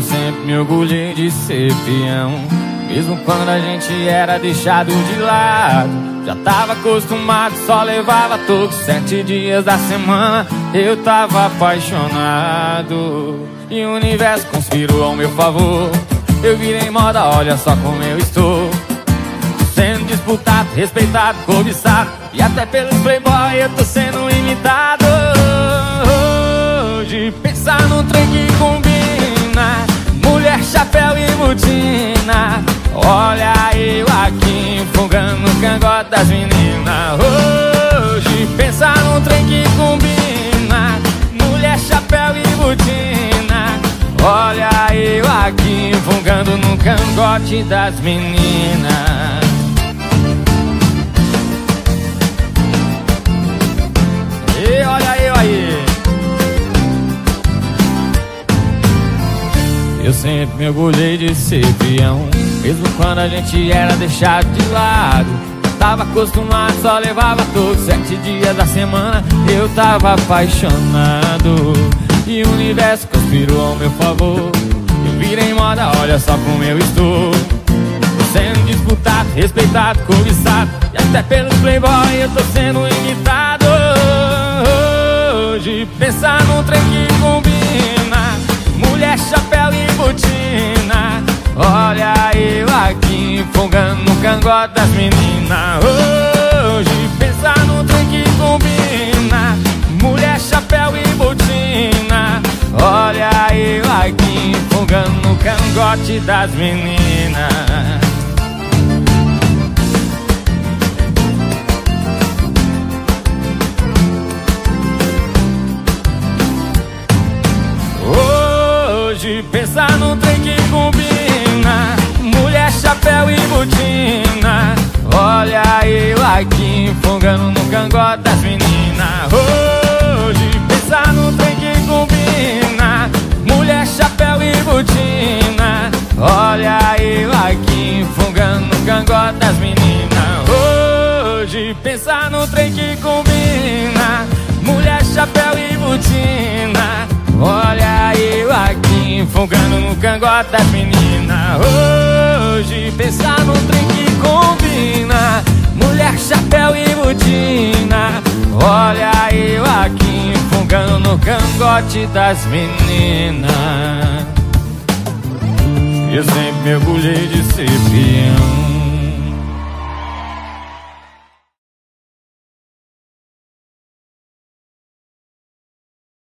sempre me orgulhei de ser peão. Mesmo quando a gente era deixado de lado. Já tava acostumado, só levava todos sete dias da semana. Eu tava apaixonado. E o universo conspirou ao meu favor. Eu virei moda, olha só como eu estou. Sendo disputado, respeitado, cobiçado. E até pelos playboy eu tô sendo imitado. Hoje pensar num trem que combina. Botina. Olha eu aqui fungando o cangote das meninas. Hoje pensar num trem que combina. Mulher, chapéu e botina. Olha eu aqui fungando no cangote das meninas. Eu sempre me orgulhei de ser peão. Mesmo quando a gente era deixado de lado. Tava acostumado, só levava todos sete dias da semana. Eu tava apaixonado. E o universo conspirou ao meu favor. Eu virei moda, olha só como eu estou. Tô sendo disputado, respeitado, cobiçado. E até pelos playboy eu tô no cangote das meninas. Hoje pensar num trem que combina. Mulher, chapéu e botina. Olha eu aqui fungando no cangote das meninas. Hoje pensar num trem que combina chapéu e botina. Olha eu aqui fungando no cangote das meninas. Hoje pensar num trem que combina. Mulher, chapéu e botina. Olha eu aqui fungando no cangote das meninas. Hoje pensar num trem que combina. Mulher, chapéu e botina. Olha eu aqui fungando no cangote das meninas no cangote das meninas. Eu sempre me orgulhei de ser peão